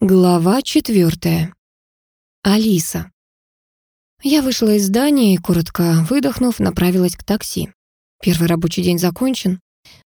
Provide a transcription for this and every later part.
Глава четвертая. Алиса. Я вышла из здания и, коротко выдохнув, направилась к такси. Первый рабочий день закончен.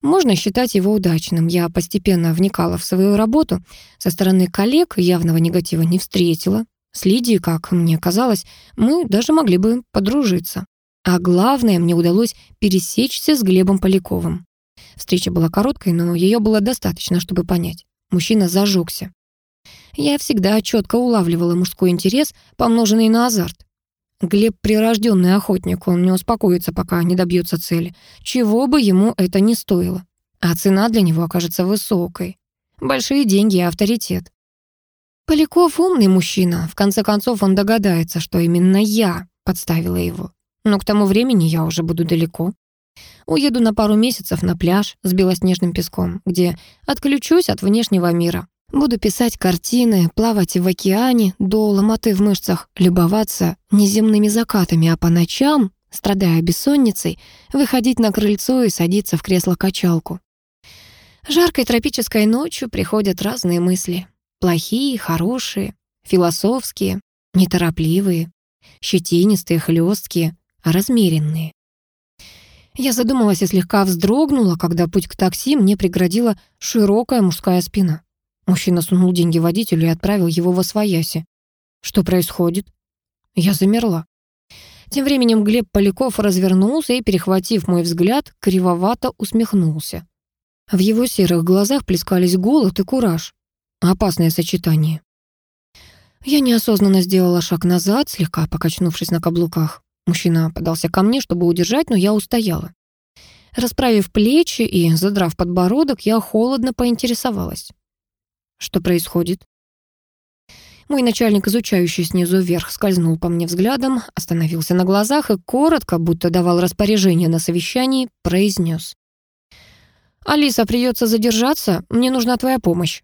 Можно считать его удачным. Я постепенно вникала в свою работу. Со стороны коллег явного негатива не встретила. С Лидией, как мне казалось, мы даже могли бы подружиться. А главное, мне удалось пересечься с Глебом Поляковым. Встреча была короткой, но ее было достаточно, чтобы понять. Мужчина зажегся. Я всегда четко улавливала мужской интерес, помноженный на азарт. Глеб прирожденный охотник, он не успокоится, пока не добьется цели, чего бы ему это ни стоило. А цена для него окажется высокой. Большие деньги и авторитет. Поляков умный мужчина, в конце концов он догадается, что именно я подставила его. Но к тому времени я уже буду далеко. Уеду на пару месяцев на пляж с белоснежным песком, где отключусь от внешнего мира, Буду писать картины, плавать в океане до ломоты в мышцах, любоваться неземными закатами, а по ночам, страдая бессонницей, выходить на крыльцо и садиться в кресло-качалку. Жаркой тропической ночью приходят разные мысли. Плохие, хорошие, философские, неторопливые, щетинистые, хлесткие, размеренные. Я задумалась и слегка вздрогнула, когда путь к такси мне преградила широкая мужская спина. Мужчина сунул деньги водителю и отправил его во свояси. Что происходит? Я замерла. Тем временем Глеб Поляков развернулся и, перехватив мой взгляд, кривовато усмехнулся. В его серых глазах плескались голод и кураж. Опасное сочетание. Я неосознанно сделала шаг назад, слегка покачнувшись на каблуках. Мужчина подался ко мне, чтобы удержать, но я устояла. Расправив плечи и задрав подбородок, я холодно поинтересовалась. Что происходит? Мой начальник, изучающий снизу вверх, скользнул по мне взглядом, остановился на глазах и коротко, будто давал распоряжение на совещании, произнес. «Алиса, придется задержаться, мне нужна твоя помощь».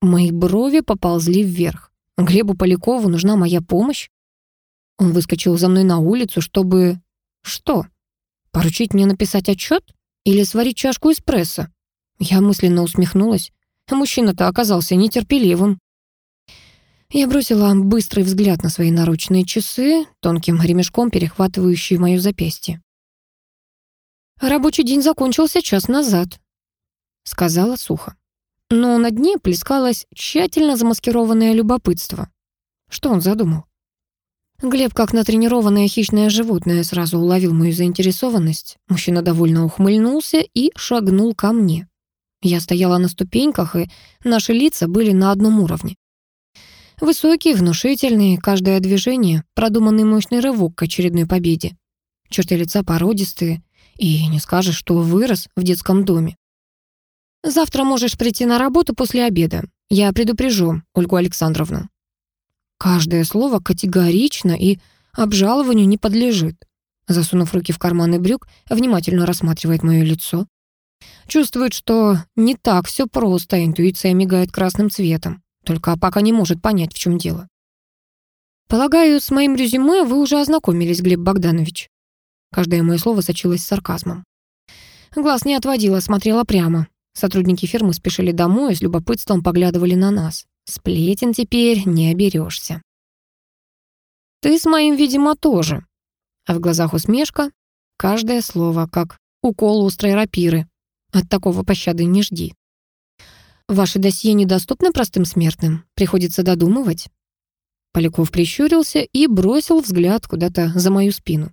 Мои брови поползли вверх. Глебу Полякову нужна моя помощь? Он выскочил за мной на улицу, чтобы... Что? Поручить мне написать отчет? Или сварить чашку эспрессо? Я мысленно усмехнулась. А мужчина-то оказался нетерпеливым. Я бросила быстрый взгляд на свои наручные часы, тонким ремешком перехватывающие моё запястье. «Рабочий день закончился час назад», — сказала сухо. Но на дне плескалось тщательно замаскированное любопытство. Что он задумал? Глеб, как натренированное хищное животное, сразу уловил мою заинтересованность. Мужчина довольно ухмыльнулся и шагнул ко мне. Я стояла на ступеньках, и наши лица были на одном уровне. Высокие, внушительные, каждое движение — продуманный мощный рывок к очередной победе. Черты лица породистые, и не скажешь, что вырос в детском доме. «Завтра можешь прийти на работу после обеда. Я предупрежу Ольгу Александровну». Каждое слово категорично и обжалованию не подлежит. Засунув руки в карманы брюк, внимательно рассматривает мое лицо. Чувствует, что не так все просто, интуиция мигает красным цветом. Только пока не может понять, в чем дело. Полагаю, с моим резюме вы уже ознакомились, Глеб Богданович. Каждое мое слово сочилось сарказмом. Глаз не отводила, смотрела прямо. Сотрудники фирмы спешили домой и с любопытством поглядывали на нас. Сплетен теперь не оберешься. Ты с моим, видимо, тоже. А в глазах усмешка, каждое слово как укол острой рапиры. От такого пощады не жди. Ваши досье недоступны простым смертным. Приходится додумывать. Поляков прищурился и бросил взгляд куда-то за мою спину.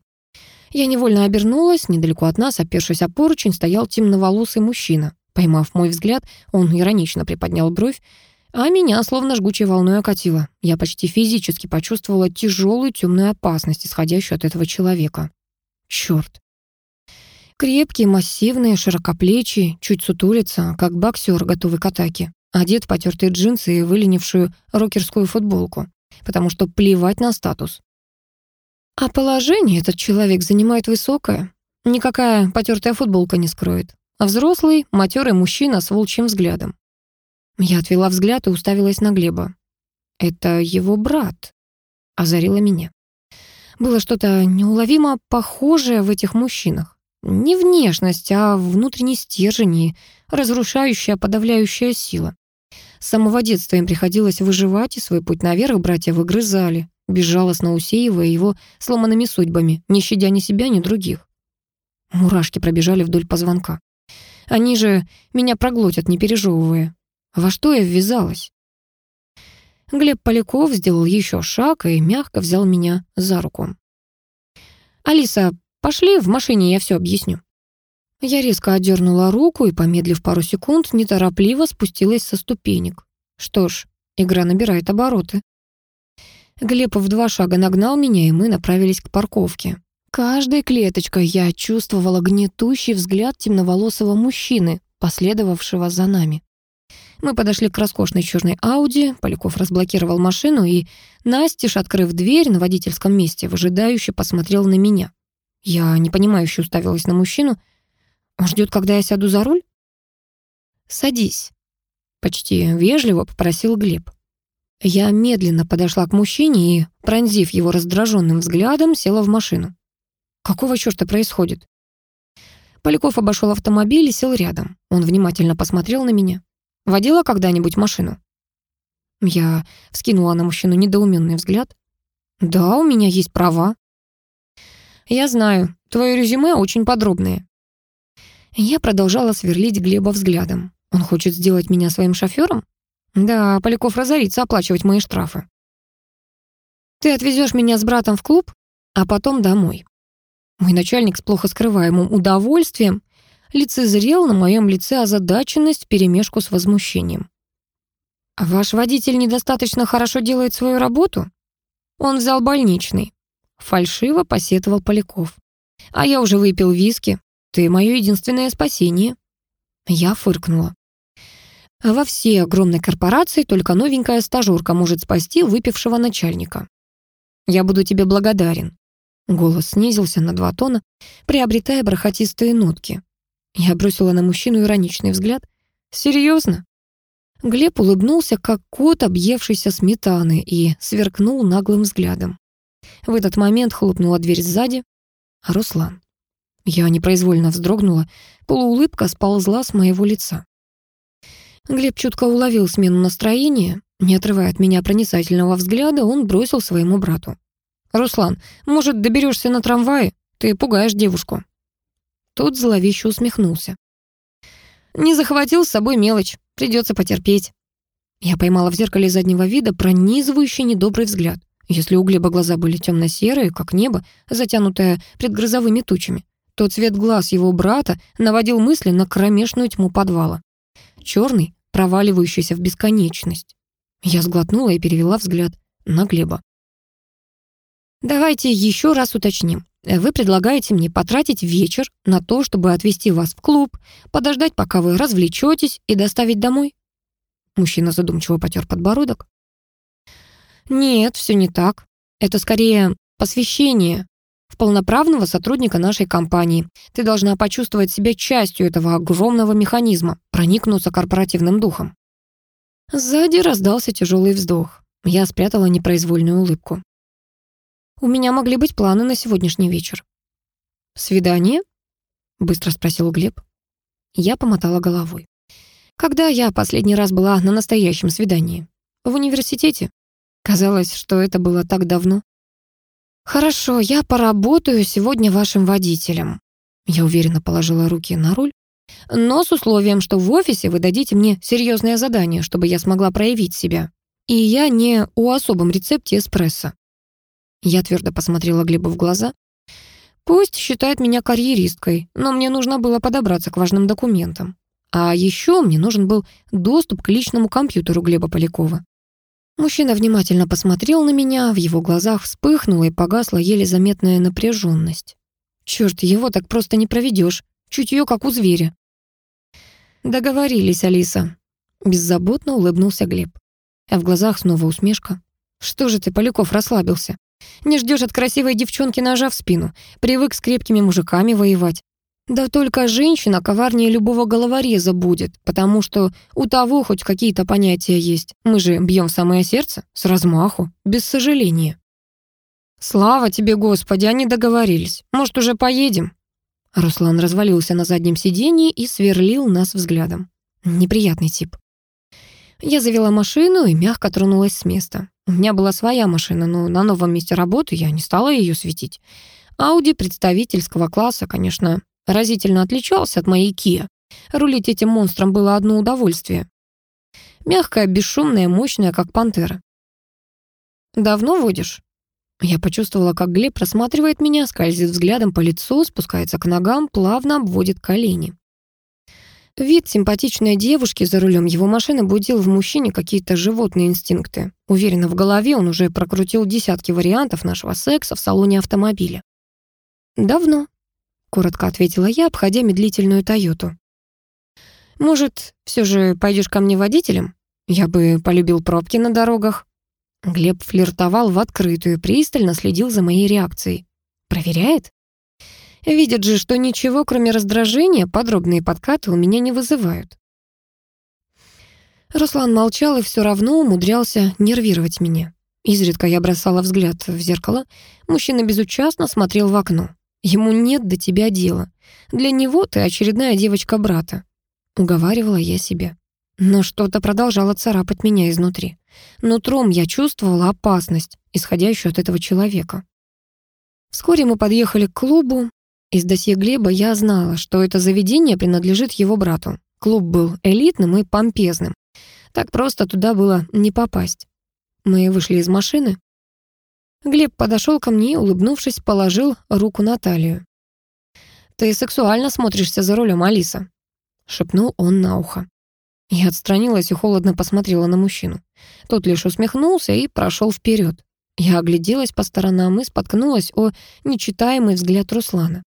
Я невольно обернулась, недалеко от нас, опершись о поручень, стоял темноволосый мужчина. Поймав мой взгляд, он иронично приподнял бровь, а меня словно жгучей волной окатило. Я почти физически почувствовала тяжелую темную опасность, исходящую от этого человека. Черт, Крепкий, массивный, широкоплечий, чуть сутулится, как боксер, готовый к атаке. Одет в потертые джинсы и выленившую рокерскую футболку, потому что плевать на статус. А положение этот человек занимает высокое. Никакая потертая футболка не скроет. А взрослый, матерый мужчина с волчьим взглядом. Я отвела взгляд и уставилась на Глеба. «Это его брат», — озарило меня. Было что-то неуловимо похожее в этих мужчинах. Не внешность, а внутренний стержень и разрушающая, подавляющая сила. С самого детства им приходилось выживать, и свой путь наверх братья выгрызали, безжалостно усеивая его сломанными судьбами, не щадя ни себя, ни других. Мурашки пробежали вдоль позвонка. Они же меня проглотят, не пережевывая. Во что я ввязалась? Глеб Поляков сделал еще шаг и мягко взял меня за руку. «Алиса, пошли, в машине я все объясню». Я резко отдернула руку и, помедлив пару секунд, неторопливо спустилась со ступенек. Что ж, игра набирает обороты. Глеб в два шага нагнал меня, и мы направились к парковке. Каждой клеточкой я чувствовала гнетущий взгляд темноволосого мужчины, последовавшего за нами. Мы подошли к роскошной черной Ауди, Поляков разблокировал машину и, настежь открыв дверь на водительском месте, выжидающе посмотрел на меня. Я непонимающе уставилась на мужчину. Он ждет, когда я сяду за руль? «Садись», — почти вежливо попросил Глеб. Я медленно подошла к мужчине и, пронзив его раздраженным взглядом, села в машину. Какого чёрта происходит? Поляков обошел автомобиль и сел рядом. Он внимательно посмотрел на меня. Водила когда-нибудь машину? Я вскинула на мужчину недоуменный взгляд. Да, у меня есть права. Я знаю, твое резюме очень подробное. Я продолжала сверлить Глеба взглядом. Он хочет сделать меня своим шофёром? Да, Поляков разорится оплачивать мои штрафы. Ты отвезешь меня с братом в клуб, а потом домой. Мой начальник с плохо скрываемым удовольствием лицезрел на моем лице озадаченность вперемешку с возмущением. «Ваш водитель недостаточно хорошо делает свою работу?» Он взял больничный. Фальшиво посетовал Поляков. «А я уже выпил виски. Ты мое единственное спасение». Я фыркнула. Во всей огромной корпорации только новенькая стажерка может спасти выпившего начальника. Я буду тебе благодарен. Голос снизился на два тона, приобретая бархатистые нотки. Я бросила на мужчину ироничный взгляд. Серьезно? Глеб улыбнулся, как кот, объевшийся сметаны, и сверкнул наглым взглядом. В этот момент хлопнула дверь сзади. Руслан. Я непроизвольно вздрогнула, полуулыбка сползла с моего лица. Глеб чутко уловил смену настроения. Не отрывая от меня проницательного взгляда, он бросил своему брату. «Руслан, может, доберешься на трамвае? Ты пугаешь девушку». Тот зловеще усмехнулся. «Не захватил с собой мелочь, придется потерпеть». Я поймала в зеркале заднего вида пронизывающий недобрый взгляд. Если у Глеба глаза были темно-серые, как небо, затянутое предгрозовыми тучами, то цвет глаз его брата наводил мысли на кромешную тьму подвала. Черный, проваливающийся в бесконечность. Я сглотнула и перевела взгляд на Глеба. «Давайте еще раз уточним. Вы предлагаете мне потратить вечер на то, чтобы отвезти вас в клуб, подождать, пока вы развлечетесь и доставить домой?» Мужчина задумчиво потер подбородок. «Нет, все не так. Это скорее посвящение в полноправного сотрудника нашей компании. Ты должна почувствовать себя частью этого огромного механизма, проникнуться корпоративным духом. Сзади раздался тяжелый вздох. Я спрятала непроизвольную улыбку. У меня могли быть планы на сегодняшний вечер. «Свидание?» — быстро спросил Глеб. Я помотала головой. Когда я последний раз была на настоящем свидании? В университете? Казалось, что это было так давно. «Хорошо, я поработаю сегодня вашим водителем». Я уверенно положила руки на руль, но с условием, что в офисе вы дадите мне серьезное задание, чтобы я смогла проявить себя. И я не у особом рецепте эспрессо. Я твердо посмотрела Глебу в глаза. Пусть считает меня карьеристкой, но мне нужно было подобраться к важным документам. А еще мне нужен был доступ к личному компьютеру Глеба Полякова. Мужчина внимательно посмотрел на меня, в его глазах вспыхнула и погасла еле заметная напряженность. Черт, его так просто не проведешь, чутье как у зверя. Договорились, Алиса. Беззаботно улыбнулся Глеб. А в глазах снова усмешка. Что же ты, Поляков, расслабился? Не ждешь от красивой девчонки ножа в спину, привык с крепкими мужиками воевать. Да только женщина коварнее любого головореза будет, потому что у того хоть какие-то понятия есть. Мы же бьем самое сердце, с размаху, без сожаления. «Слава тебе, Господи, они договорились. Может, уже поедем?» Руслан развалился на заднем сиденье и сверлил нас взглядом. Неприятный тип. Я завела машину и мягко тронулась с места. У меня была своя машина, но на новом месте работы я не стала ее светить. Ауди представительского класса, конечно, разительно отличался от моей Kia. Рулить этим монстром было одно удовольствие. Мягкая, бесшумная, мощная, как пантера. «Давно водишь?» Я почувствовала, как Глеб просматривает меня, скользит взглядом по лицу, спускается к ногам, плавно обводит колени. Вид симпатичной девушки за рулем его машины будил в мужчине какие-то животные инстинкты. Уверенно, в голове он уже прокрутил десятки вариантов нашего секса в салоне автомобиля. «Давно», — коротко ответила я, обходя медлительную «Тойоту». «Может, все же пойдешь ко мне водителем? Я бы полюбил пробки на дорогах». Глеб флиртовал в открытую, пристально следил за моей реакцией. «Проверяет?» Видят же, что ничего, кроме раздражения, подробные подкаты у меня не вызывают. Руслан молчал и все равно умудрялся нервировать меня. Изредка я бросала взгляд в зеркало. Мужчина безучастно смотрел в окно. Ему нет до тебя дела. Для него ты очередная девочка брата. Уговаривала я себя. Но что-то продолжало царапать меня изнутри. Нутром я чувствовала опасность, исходящую от этого человека. Вскоре мы подъехали к клубу, из досье Глеба я знала, что это заведение принадлежит его брату. Клуб был элитным и помпезным. Так просто туда было не попасть. Мы вышли из машины. Глеб подошел ко мне и, улыбнувшись, положил руку на талию. «Ты сексуально смотришься за рулем, Алиса», — шепнул он на ухо. Я отстранилась и холодно посмотрела на мужчину. Тот лишь усмехнулся и прошел вперед. Я огляделась по сторонам и споткнулась о нечитаемый взгляд Руслана.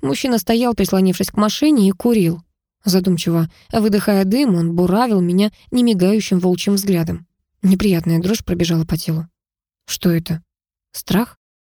Мужчина стоял, прислонившись к машине, и курил. Задумчиво, выдыхая дым, он буравил меня немигающим волчьим взглядом. Неприятная дрожь пробежала по телу. Что это? Страх?